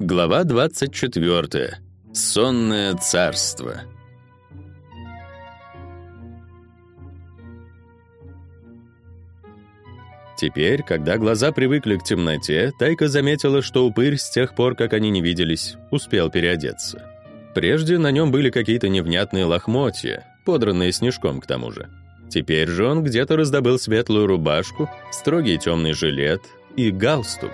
Глава 24. Сонное царство. Теперь, когда глаза привыкли к темноте, Тайка заметила, что упырь с тех пор, как они не виделись, успел переодеться. Прежде на нем были какие-то невнятные лохмотья, подранные снежком к тому же. Теперь же он где-то раздобыл светлую рубашку, строгий темный жилет и галстук.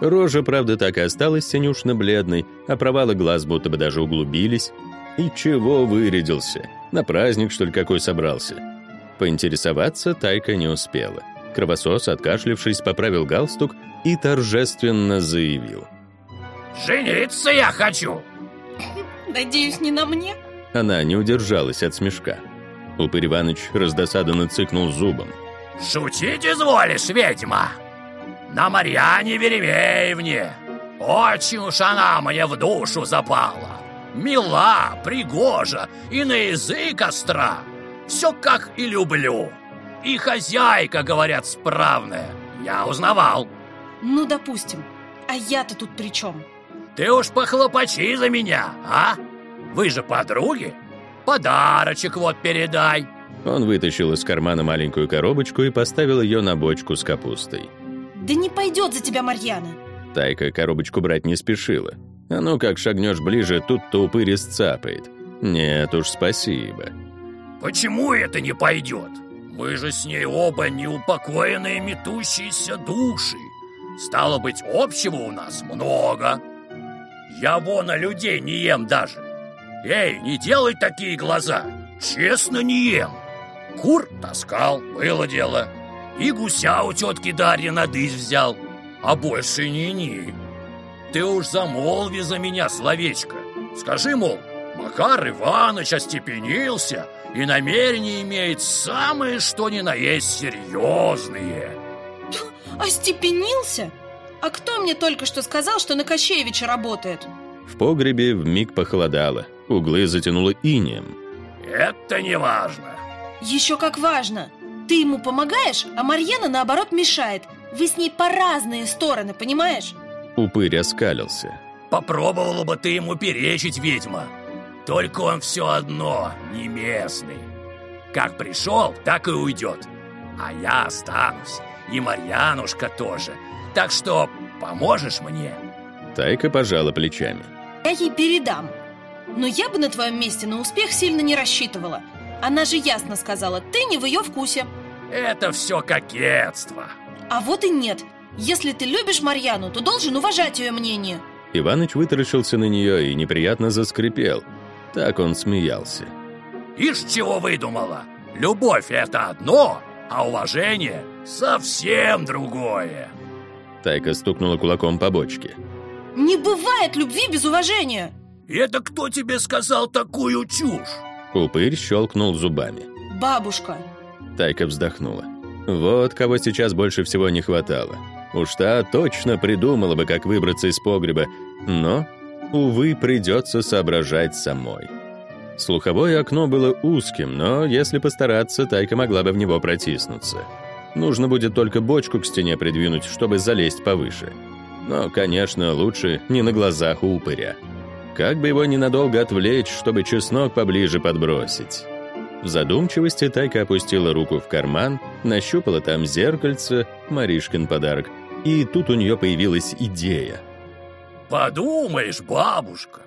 Рожа, правда, так и осталась синюшно-бледной, а провалы глаз будто бы даже углубились. И чего вырядился? На праздник, что ли, какой собрался? Поинтересоваться Тайка не успела. Кровосос, откашлившись, поправил галстук и торжественно заявил. «Жениться я хочу!» Надеюсь, не на мне? Она не удержалась от смешка. Упырь Иваныч раздосадованно цыкнул зубом. «Шутить изволишь, ведьма? На Марьяне Веремеевне! Очень уж она мне в душу запала! Мила, пригожа и на язык остра! Все как и люблю! И хозяйка, говорят, справная! Я узнавал!» Ну, допустим. А я-то тут при чем? Ты уж похлопочи за меня, а? Вы же подруги? Подарочек вот передай. Он вытащил из кармана маленькую коробочку и поставил ее на бочку с капустой. Да не пойдет за тебя Марьяна. Тайка коробочку брать не спешила. А ну как шагнешь ближе, тут-то упырь сцапает. Нет уж, спасибо. Почему это не пойдет? Мы же с ней оба неупокоенные метущиеся души. Стало быть, общего у нас много. Я вон на людей не ем даже. Эй, не делай такие глаза. Честно не ем. Кур таскал, было дело. И гуся у тетки Дарьи на дысь взял. А больше ни-ни. Ты уж замолви за меня словечко. Скажи, мол, Макар Иванович остепенился и намерения имеет самые что ни на есть серьезные. Остепенился? А кто мне только что сказал, что на Кощеевича работает? В погребе вмиг похолодало, углы затянуло инеем. Это не важно. Еще как важно. Ты ему помогаешь, а Марьяна, наоборот, мешает. Вы с ней по разные стороны, понимаешь? Упырь оскалился. Попробовала бы ты ему перечить, ведьма. Только он все одно не местный. Как пришел, так и уйдет. А я останусь. И Марьянушка тоже. Так что поможешь мне? Тайка пожала плечами. Я ей передам. Но я бы на твоем месте на успех сильно не рассчитывала. Она же ясно сказала, ты не в ее вкусе. Это все кокетство. А вот и нет. Если ты любишь Марьяну, то должен уважать ее мнение. Иваныч вытаращился на нее и неприятно заскрипел. Так он смеялся. Ишь, чего выдумала? Любовь — это одно, а уважение — совсем другое. Тайка стукнула кулаком по бочке. Не бывает любви без уважения. Это кто тебе сказал такую чушь? Упырь щелкнул зубами. Бабушка. Тайка вздохнула. Вот кого сейчас больше всего не хватало. Уж та точно придумала бы, как выбраться из погреба, но, увы, придется соображать самой. Слуховое окно было узким, но если постараться, Тайка могла бы в него протиснуться. Нужно будет только бочку к стене придвинуть, чтобы залезть повыше. Но, конечно, лучше не на глазах у упыря. Как бы его ненадолго отвлечь, чтобы чеснок поближе подбросить? В задумчивости Тайка опустила руку в карман, нащупала там зеркальце, Маришкин подарок, и тут у нее появилась идея. Подумаешь, бабушка,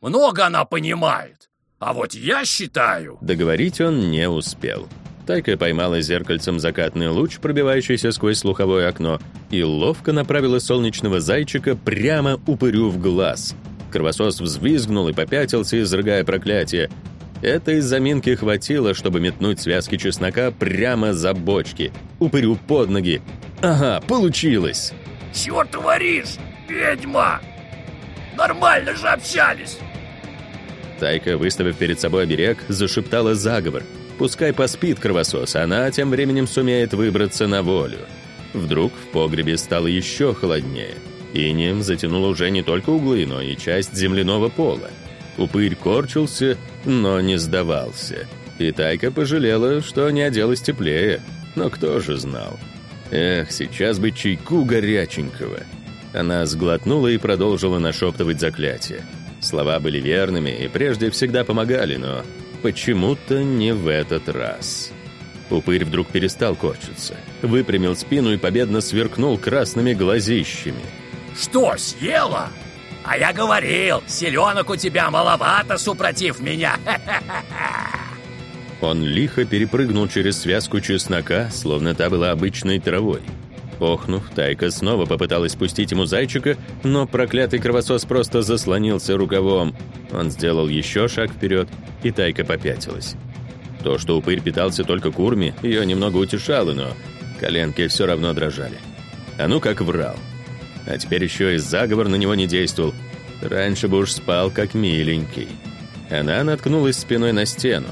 много она понимает. А вот я считаю... Договорить он не успел. Тайка поймала зеркальцем закатный луч, пробивающийся сквозь слуховое окно, и ловко направила солнечного зайчика прямо упырю в глаз. Кровосос взвизгнул и попятился, изрыгая проклятие. Этой заминки хватило, чтобы метнуть связки чеснока прямо за бочки, упырю под ноги. Ага, получилось! Чего творишь, ведьма? Нормально же общались. Тайка, выставив перед собой оберег, зашептала заговор. Пускай поспит кровосос, она тем временем сумеет выбраться на волю. Вдруг в погребе стало еще холоднее. Инеем затянуло уже не только углы, но и часть земляного пола. Упырь корчился, но не сдавался. И Тайка пожалела, что не оделась теплее. Но кто же знал? Эх, сейчас бы чайку горяченького. Она сглотнула и продолжила нашептывать заклятие. Слова были верными и прежде всегда помогали, но почему-то не в этот раз. Упырь вдруг перестал корчиться, выпрямил спину и победно сверкнул красными глазищами. «Что, съела? А я говорил, селенок у тебя маловато, супротив меня!» Он лихо перепрыгнул через связку чеснока, словно та была обычной травой. Охнув, Тайка снова попыталась спустить ему зайчика, но проклятый кровосос просто заслонился рукавом. Он сделал еще шаг вперед, и Тайка попятилась. То, что упырь питался только курми, ее немного утешало, но коленки все равно дрожали. А ну как врал. А теперь еще и заговор на него не действовал. Раньше бы уж спал как миленький. Она наткнулась спиной на стену.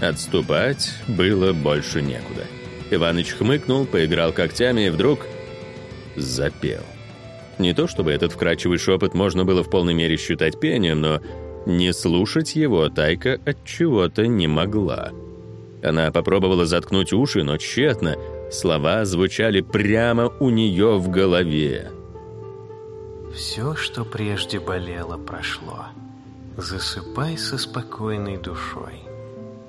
Отступать было больше некуда. Иваныч хмыкнул, поиграл когтями и вдруг запел. Не то чтобы этот вкрадчивый шепот можно было в полной мере считать пением, но не слушать его Тайка от чего-то не могла. Она попробовала заткнуть уши, но тщетно. Слова звучали прямо у нее в голове. Все, что прежде болело, прошло. Засыпай со спокойной душой.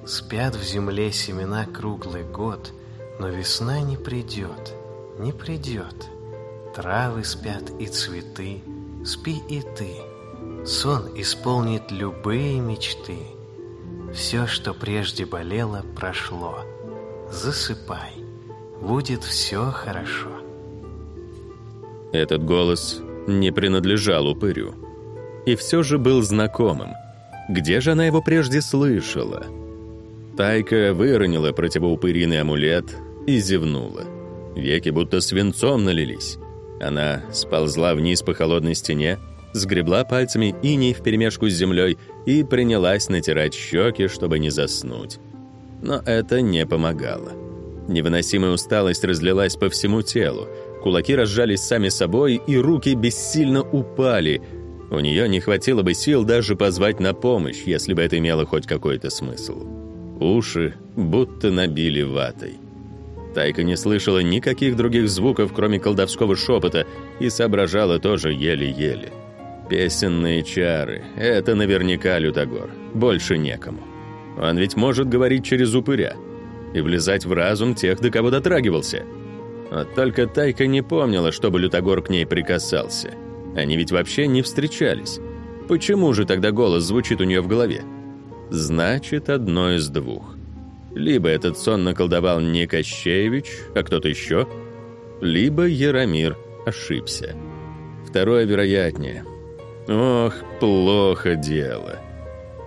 Спят в земле семена круглый год, но весна не придет, не придет. Травы спят и цветы, спи и ты. Сон исполнит любые мечты. Все, что прежде болело, прошло. Засыпай, будет все хорошо. Этот голос не принадлежал упырю. И все же был знакомым. Где же она его прежде слышала? Тайка выронила противоупыриный амулет и зевнула. Веки будто свинцом налились. Она сползла вниз по холодной стене, сгребла пальцами иней вперемешку с землей и принялась натирать щеки, чтобы не заснуть. Но это не помогало. Невыносимая усталость разлилась по всему телу. Кулаки разжались сами собой, и руки бессильно упали. У нее не хватило бы сил даже позвать на помощь, если бы это имело хоть какой-то смысл. Уши будто набили ватой. Тайка не слышала никаких других звуков, кроме колдовского шепота, и соображала тоже еле-еле. Песенные чары — это наверняка Лютогор. Больше некому. Он ведь может говорить через упыря и влезать в разум тех, до кого дотрагивался. Только Тайка не помнила, чтобы Лютогор к ней прикасался. Они ведь вообще не встречались. Почему же тогда голос звучит у нее в голове? Значит, одно из двух. Либо этот сон наколдовал не Кощеевич, а кто-то еще, либо Яромир ошибся. Второе вероятнее. Ох, плохо дело.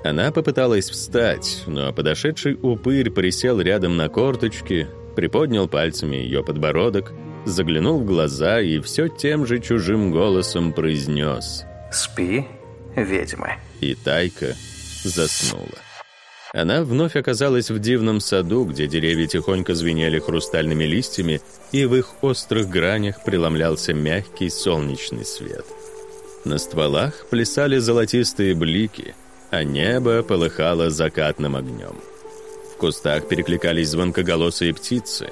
Она попыталась встать, но подошедший упырь присел рядом на корточки, приподнял пальцами ее подбородок, заглянул в глаза и все тем же чужим голосом произнес «Спи, ведьма». И Тайка заснула. Она вновь оказалась в дивном саду, где деревья тихонько звенели хрустальными листьями, и в их острых гранях преломлялся мягкий солнечный свет. На стволах плясали золотистые блики, а небо полыхало закатным огнем. В кустах перекликались звонкоголосые птицы.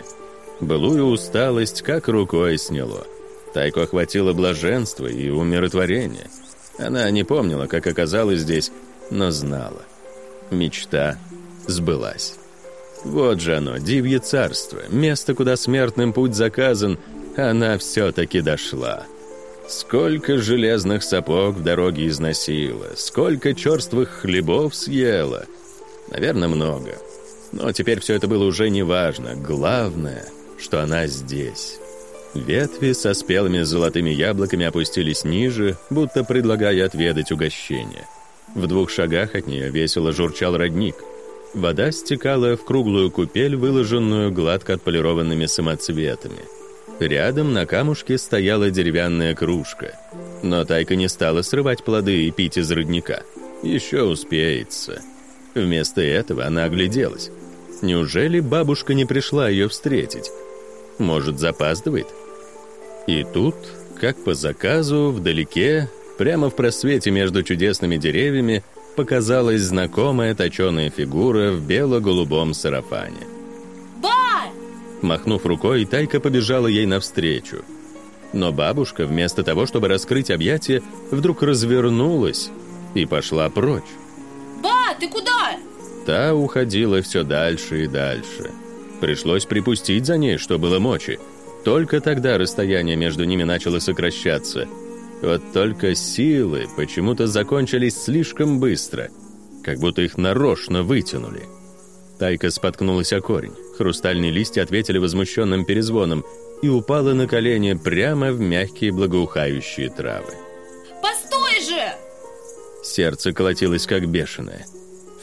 Былую усталость как рукой сняло. Тайку охватило блаженство и умиротворение. Она не помнила, как оказалась здесь, но знала. Мечта сбылась. Вот же оно, дивье царство, место, куда смертным путь заказан, она все-таки дошла. Сколько железных сапог в дороге износила, сколько черствых хлебов съела. Наверное, много. Но теперь все это было уже не важно. Главное, что она здесь. Ветви со спелыми золотыми яблоками опустились ниже, будто предлагая отведать угощение. В двух шагах от нее весело журчал родник. Вода стекала в круглую купель, выложенную гладко отполированными самоцветами. Рядом на камушке стояла деревянная кружка. Но Тайка не стала срывать плоды и пить из родника. Еще успеется. Вместо этого она огляделась. Неужели бабушка не пришла ее встретить? Может, запаздывает? И тут, как по заказу, вдалеке Прямо в просвете между чудесными деревьями показалась знакомая точеная фигура в бело-голубом сарафане. Ба! Махнув рукой, Тайка побежала ей навстречу. Но бабушка, вместо того, чтобы раскрыть объятия, вдруг развернулась и пошла прочь. Ба, ты куда? Та уходила все дальше и дальше. Пришлось припустить за ней, что было мочи. Только тогда расстояние между ними начало сокращаться. Вот только силы почему-то закончились слишком быстро, как будто их нарочно вытянули. Тайка споткнулась о корень. Хрустальные листья ответили возмущенным перезвоном и упала на колени прямо в мягкие благоухающие травы. Постой же! Сердце колотилось как бешеное.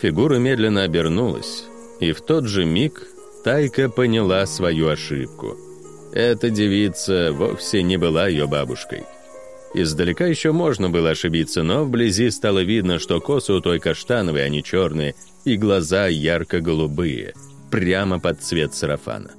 Фигура медленно обернулась, и в тот же миг Тайка поняла свою ошибку. Эта девица вовсе не была ее бабушкой. Издалека еще можно было ошибиться, но вблизи стало видно, что косы у той каштановые, а не черные, и глаза ярко-голубые, прямо под цвет сарафана.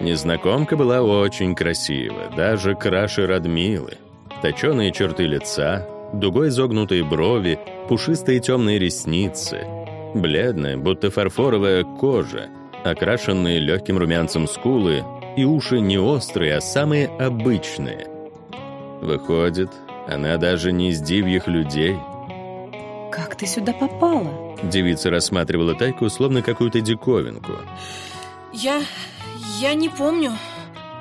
Незнакомка была очень красива, даже краше Радмилы. Точеные черты лица, дугой изогнутые брови, пушистые темные ресницы, бледная, будто фарфоровая кожа, окрашенные легким румянцем скулы и уши не острые, а самые обычные. Выходит, она даже не из дивьих людей. Как ты сюда попала? Девица рассматривала Тайку словно какую-то диковинку. Я... я не помню.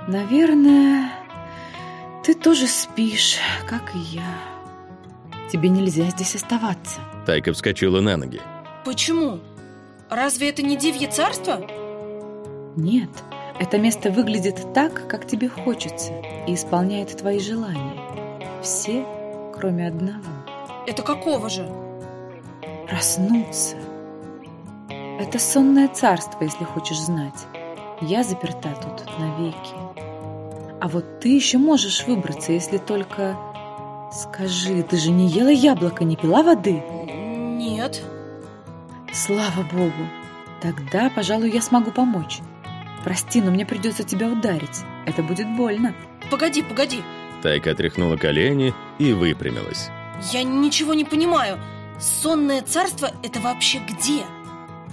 Наверное, ты тоже спишь, как и я. Тебе нельзя здесь оставаться. Тайка вскочила на ноги. Почему? Разве это не Дивье царство? Нет, это место выглядит так, как тебе хочется, и исполняет твои желания. Все, кроме одного. Это какого же? Проснуться. Это сонное царство, если хочешь знать. Я заперта тут навеки. А вот ты еще можешь выбраться, если только... Скажи, ты же не ела яблоко, не пила воды? Нет. Слава богу. Тогда, пожалуй, я смогу помочь. Прости, но мне придется тебя ударить. Это будет больно. Погоди, погоди. Тайка отряхнула колени и выпрямилась. Я ничего не понимаю. Сонное царство — это вообще где?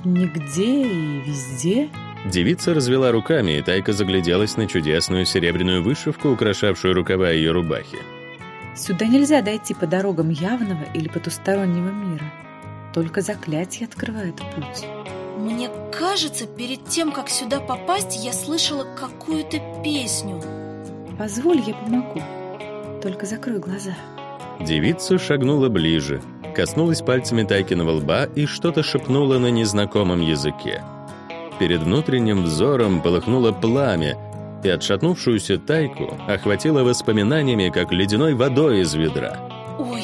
Нигде и везде. Девица развела руками, и Тайка загляделась на чудесную серебряную вышивку, украшавшую рукава ее рубахи. Сюда нельзя дойти по дорогам явного или потустороннего мира. Только заклятие открывает путь. Мне кажется, перед тем, как сюда попасть, я слышала какую-то песню. Позволь, я помогу. Только закрой глаза. Девица шагнула ближе, коснулась пальцами Тайкиного лба и что-то шепнула на незнакомом языке. Перед внутренним взором полыхнуло пламя, и отшатнувшуюся Тайку охватило воспоминаниями, как ледяной водой из ведра. Ой,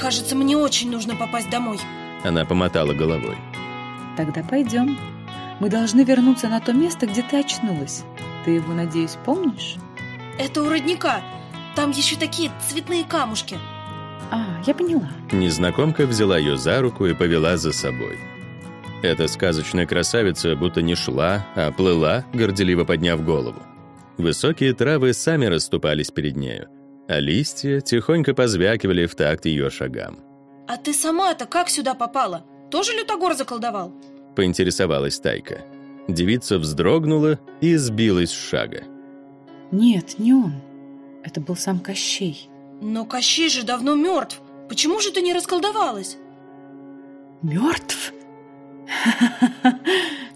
кажется, мне очень нужно попасть домой. Она помотала головой. Тогда пойдем. Мы должны вернуться на то место, где ты очнулась. Ты его, надеюсь, помнишь? Это у родника. Там еще такие цветные камушки. А, я поняла. Незнакомка взяла ее за руку и повела за собой. Эта сказочная красавица будто не шла, а плыла, горделиво подняв голову. Высокие травы сами расступались перед нею, а листья тихонько позвякивали в такт ее шагам. А ты сама-то как сюда попала? Тоже Лютогор заколдовал? Поинтересовалась Тайка. Девица вздрогнула и сбилась с шага. Нет, не он. Это был сам Кощей. Но Кощей же давно мертв. Почему же ты не расколдовалась? Мертв?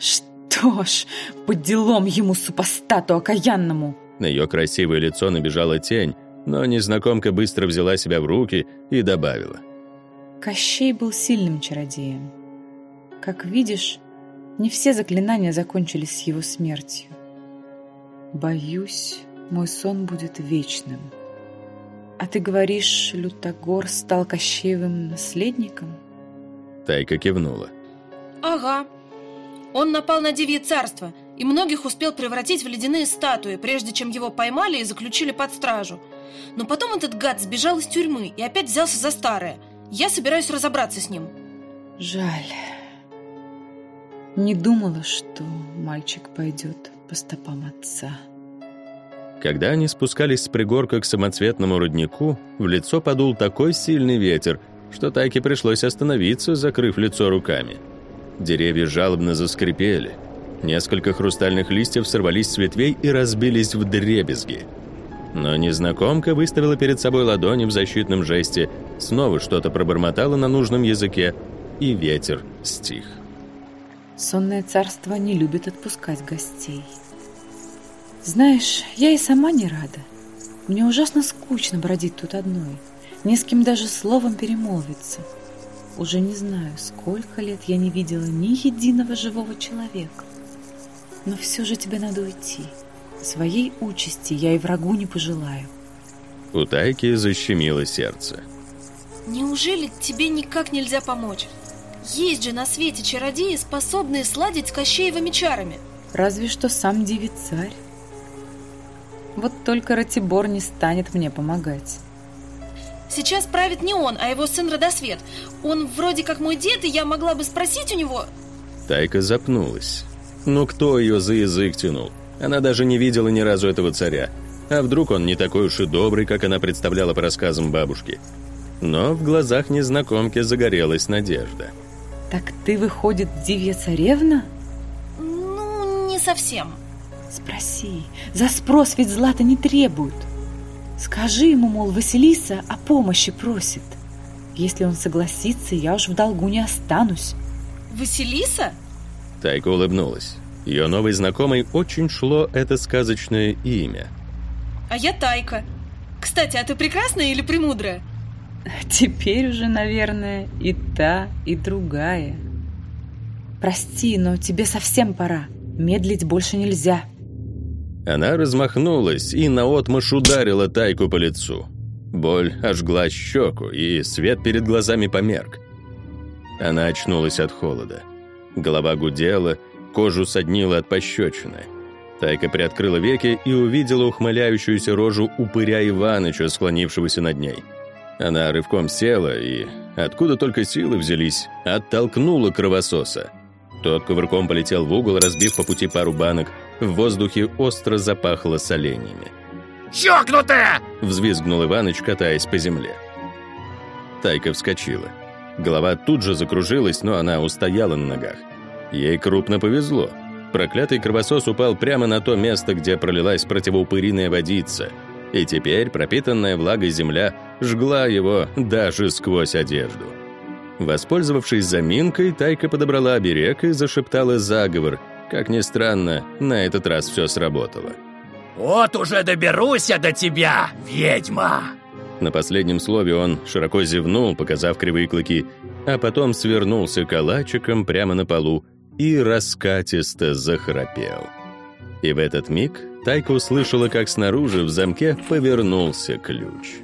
Что ж, по делам ему супостату окаянному. На ее красивое лицо набежала тень, но незнакомка быстро взяла себя в руки и добавила. Кощей был сильным чародеем. Как видишь, не все заклинания закончились с его смертью. Боюсь, мой сон будет вечным. А ты говоришь, Лютогор стал Кощеевым наследником? Тайка кивнула. Ага. Он напал на Дивье царство и многих успел превратить в ледяные статуи, прежде чем его поймали и заключили под стражу. Но потом этот гад сбежал из тюрьмы и опять взялся за старое. Я собираюсь разобраться с ним. Жаль. Не думала, что мальчик пойдет по стопам отца. Когда они спускались с пригорка к самоцветному роднику, в лицо подул такой сильный ветер, что Тайке пришлось остановиться, закрыв лицо руками. Деревья жалобно заскрипели. Несколько хрустальных листьев сорвались с ветвей и разбились в дребезги. Но незнакомка выставила перед собой ладони в защитном жесте, снова что-то пробормотала на нужном языке, и ветер стих. Сонное царство не любит отпускать гостей. Знаешь, я и сама не рада. Мне ужасно скучно бродить тут одной. Не с кем даже словом перемолвиться. Уже не знаю, сколько лет я не видела ни единого живого человека. Но все же тебе надо уйти. Своей участи я и врагу не пожелаю. У Тайки защемило сердце. Неужели тебе никак нельзя помочь? Есть же на свете чародеи, способные сладить с Кощеевыми чарами. Разве что сам Девицарь. Вот только Ратибор не станет мне помогать. Сейчас правит не он, а его сын Родосвет. Он вроде как мой дед, и я могла бы спросить у него... Тайка запнулась. Но кто ее за язык тянул? Она даже не видела ни разу этого царя. А вдруг он не такой уж и добрый, как она представляла по рассказам бабушки? Но в глазах незнакомки загорелась надежда. Так ты, выходит, Дивья царевна? Ну, не совсем. Спроси. За спрос ведь злата не требуют. Скажи ему, мол, Василиса о помощи просит. Если он согласится, я уж в долгу не останусь. Василиса? Тайка улыбнулась. Ее новой знакомой очень шло это сказочное имя. А я Тайка. Кстати, а ты прекрасная или премудрая? Теперь уже, наверное, и та, и другая. Прости, но тебе совсем пора. Медлить больше нельзя. Она размахнулась и наотмашь ударила Тайку по лицу. Боль ожгла щеку, и свет перед глазами померк. Она очнулась от холода. Голова гудела, кожу соднила от пощечины. Тайка приоткрыла веки и увидела ухмыляющуюся рожу упыря Иваныча, склонившегося над ней. Она рывком села и, откуда только силы взялись, оттолкнула кровососа. Тот кувырком полетел в угол, разбив по пути пару банок, в воздухе остро запахло соленьями. «Чокнутая!» — взвизгнул Иваныч, катаясь по земле. Тайка вскочила. Голова тут же закружилась, но она устояла на ногах. Ей крупно повезло. Проклятый кровосос упал прямо на то место, где пролилась противоупыриная водица, и теперь пропитанная влагой земля жгла его даже сквозь одежду. Воспользовавшись заминкой, Тайка подобрала оберег и зашептала заговор — как ни странно, на этот раз все сработало. «Вот уже доберусь я до тебя, ведьма!» На последнем слове он широко зевнул, показав кривые клыки, а потом свернулся калачиком прямо на полу и раскатисто захрапел. И в этот миг Тайка услышала, как снаружи в замке повернулся ключ.